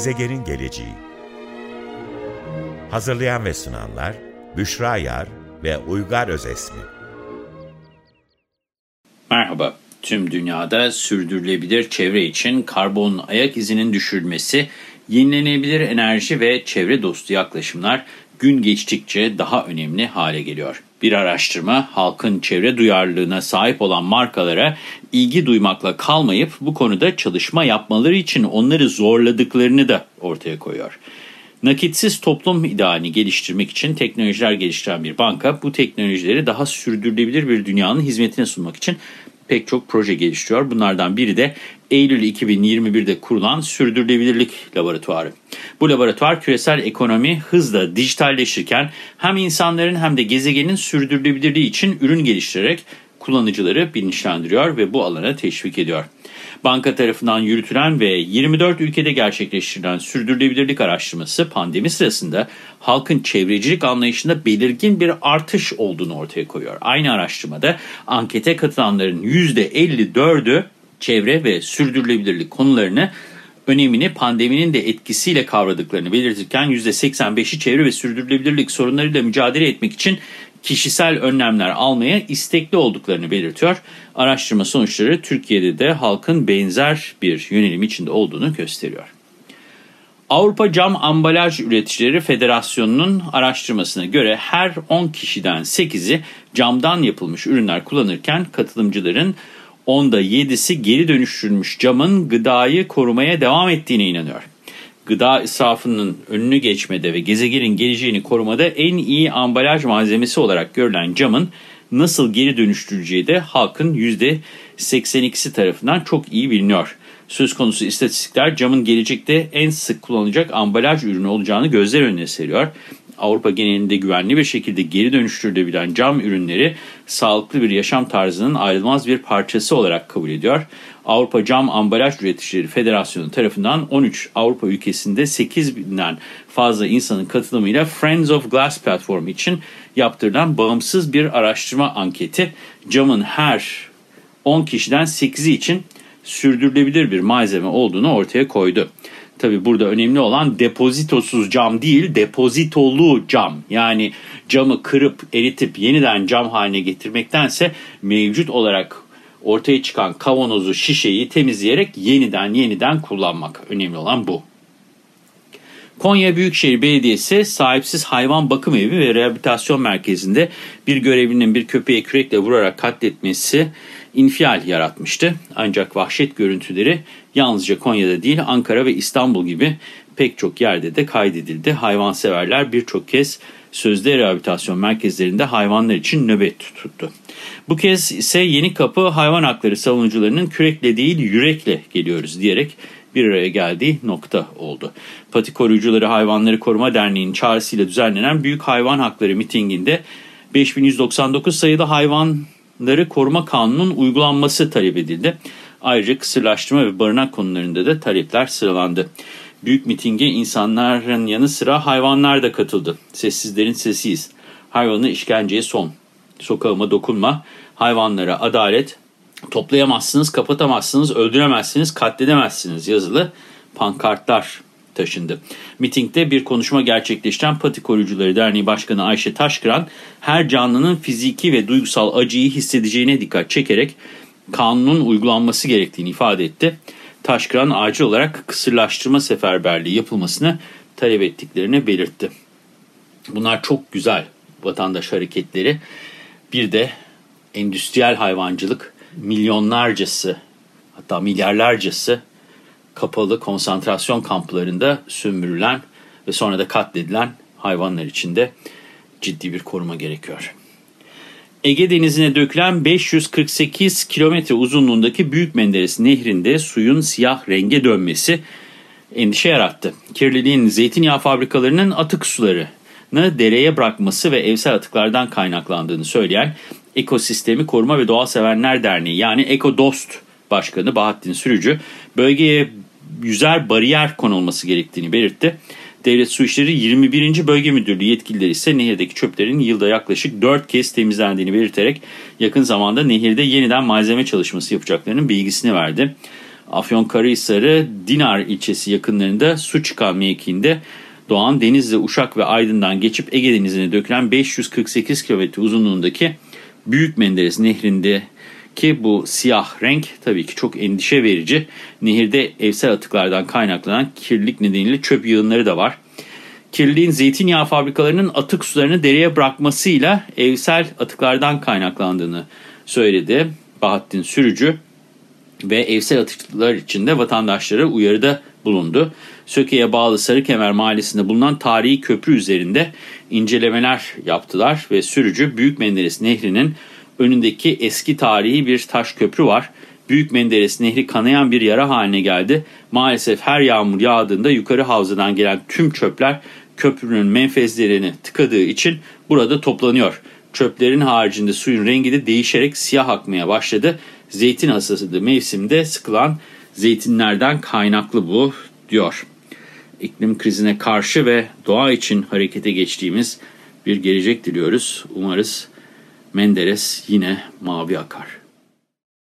Gezegenin geleceği Hazırlayan ve sunanlar Büşra Yar ve Uygar Özesmi Merhaba. Tüm dünyada sürdürülebilir çevre için karbon ayak izinin düşürülmesi, yenilenebilir enerji ve çevre dostu yaklaşımlar gün geçtikçe daha önemli hale geliyor. Bir araştırma halkın çevre duyarlılığına sahip olan markalara ilgi duymakla kalmayıp bu konuda çalışma yapmaları için onları zorladıklarını da ortaya koyuyor. Nakitsiz toplum idealini geliştirmek için teknolojiler geliştiren bir banka bu teknolojileri daha sürdürülebilir bir dünyanın hizmetine sunmak için pek çok proje geliştiriyor. Bunlardan biri de Eylül 2021'de kurulan Sürdürülebilirlik Laboratuvarı. Bu laboratuvar küresel ekonomi hızla dijitalleşirken hem insanların hem de gezegenin sürdürülebilirliği için ürün geliştirerek kullanıcıları bilinçlendiriyor ve bu alana teşvik ediyor. Banka tarafından yürütülen ve 24 ülkede gerçekleştirilen sürdürülebilirlik araştırması pandemi sırasında halkın çevrecilik anlayışında belirgin bir artış olduğunu ortaya koyuyor. Aynı araştırmada ankete katılanların %54'ü çevre ve sürdürülebilirlik konularını önemini pandeminin de etkisiyle kavradıklarını belirtirken %85'i çevre ve sürdürülebilirlik sorunlarıyla mücadele etmek için kişisel önlemler almaya istekli olduklarını belirtiyor. Araştırma sonuçları Türkiye'de de halkın benzer bir yönelim içinde olduğunu gösteriyor. Avrupa Cam Ambalaj Üreticileri Federasyonu'nun araştırmasına göre her 10 kişiden 8'i camdan yapılmış ürünler kullanırken katılımcıların onda 7'si geri dönüştürülmüş camın gıdayı korumaya devam ettiğine inanıyor gıda israfının önünü geçmede ve gezegenin geleceğini korumada en iyi ambalaj malzemesi olarak görülen camın nasıl geri dönüştürüleceği de halkın %82'si tarafından çok iyi biliniyor. Söz konusu istatistikler camın gelecekte en sık kullanılacak ambalaj ürünü olacağını gözler önüne seriyor. Avrupa genelinde güvenli bir şekilde geri dönüştürülebilen cam ürünleri sağlıklı bir yaşam tarzının ayrılmaz bir parçası olarak kabul ediyor. Avrupa Cam Ambalaj Üreticileri Federasyonu tarafından 13 Avrupa ülkesinde 8 binden fazla insanın katılımıyla Friends of Glass platformu için yaptırılan bağımsız bir araştırma anketi camın her 10 kişiden 8'i için sürdürülebilir bir malzeme olduğunu ortaya koydu. Tabi burada önemli olan depozitosuz cam değil, depozitolu cam. Yani camı kırıp eritip yeniden cam haline getirmektense mevcut olarak ortaya çıkan kavanozu, şişeyi temizleyerek yeniden yeniden kullanmak. Önemli olan bu. Konya Büyükşehir Belediyesi sahipsiz hayvan bakım evi ve rehabilitasyon merkezinde bir görevlinin bir köpeğe kürekle vurarak katletmesi infial yaratmıştı. Ancak vahşet görüntüleri yalnızca Konya'da değil Ankara ve İstanbul gibi pek çok yerde de kaydedildi. Hayvanseverler birçok kez sözde rehabilitasyon merkezlerinde hayvanlar için nöbet tuttu. Bu kez ise Yeni Kapı hayvan hakları savunucularının kürekle değil yürekle geliyoruz diyerek bir araya geldiği nokta oldu. Pati Koruyucuları Hayvanları Koruma Derneği'nin çağrısıyla düzenlenen Büyük Hayvan Hakları mitinginde 5199 sayılı hayvanları koruma kanunun uygulanması talep edildi. Ayrıca kısırlaştırma ve barınak konularında da talepler sıralandı. Büyük mitinge insanların yanı sıra hayvanlar da katıldı. Sessizlerin sesiyiz. Hayvanı işkenceye son. Sokağıma dokunma. Hayvanlara adalet. Toplayamazsınız, kapatamazsınız, öldüremezsiniz, katledemezsiniz yazılı pankartlar taşındı. Mitingde bir konuşma gerçekleştiren Pati Koruyucuları Derneği Başkanı Ayşe Taşkıran, her canlının fiziki ve duygusal acıyı hissedeceğine dikkat çekerek kanunun uygulanması gerektiğini ifade etti. Taşkıran acil olarak kısırlaştırma seferberliği yapılmasını talep ettiklerini belirtti. Bunlar çok güzel vatandaş hareketleri. Bir de endüstriyel hayvancılık milyonlarcası hatta milyarlarcası kapalı konsantrasyon kamplarında sömürülen ve sonra da katledilen hayvanlar için de ciddi bir koruma gerekiyor. Ege Denizi'ne dökülen 548 kilometre uzunluğundaki Büyük Menderes Nehri'nde suyun siyah renge dönmesi endişe yarattı. Kirliliğin zeytinyağı fabrikalarının atık sularını dereye bırakması ve evsel atıklardan kaynaklandığını söyleyen Ekosistemi Koruma ve Doğa Sevenler Derneği yani EkoDost Başkanı Bahattin Sürücü bölgeye yüzer bariyer konulması gerektiğini belirtti. Devlet Su İşleri 21. Bölge Müdürlüğü yetkilileri ise nehirdeki çöplerin yılda yaklaşık 4 kez temizlendiğini belirterek yakın zamanda nehirde yeniden malzeme çalışması yapacaklarının bilgisini verdi. Afyonkarahisar'ı Dinar ilçesi yakınlarında su çıkan mevkiinde Doğan, Denizli, Uşak ve Aydın'dan geçip Ege Denizi'ne dökülen 548 kilometre uzunluğundaki Büyük Menderes Nehri'nde ki bu siyah renk tabii ki çok endişe verici. Nehirde evsel atıklardan kaynaklanan kirlilik nedeniyle çöp yığınları da var. Kirliliğin zeytinyağı fabrikalarının atık sularını dereye bırakmasıyla evsel atıklardan kaynaklandığını söyledi Bahattin Sürücü ve evsel atıklar içinde vatandaşlara uyarıda bulundu. Söke'ye bağlı Sarıkemer Mahallesi'nde bulunan tarihi köprü üzerinde incelemeler yaptılar ve sürücü Büyük Menderes Nehri'nin önündeki eski tarihi bir taş köprü var. Büyük Menderes Nehri kanayan bir yara haline geldi. Maalesef her yağmur yağdığında yukarı havzadan gelen tüm çöpler köprünün menfezlerini tıkadığı için burada toplanıyor. Çöplerin haricinde suyun rengi de değişerek siyah akmaya başladı. Zeytin hasası mevsimde sıkılan zeytinlerden kaynaklı bu diyor. İklim krizine karşı ve doğa için harekete geçtiğimiz bir gelecek diliyoruz. Umarız Menderes yine mavi akar.